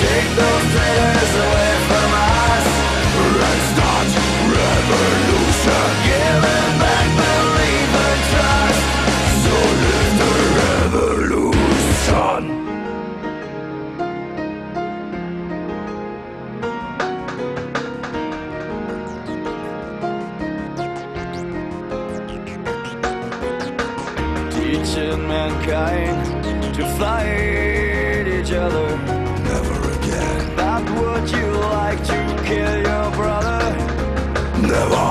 Take those teaching mankind to fight each other. Never again. That would you like to kill your brother? Never.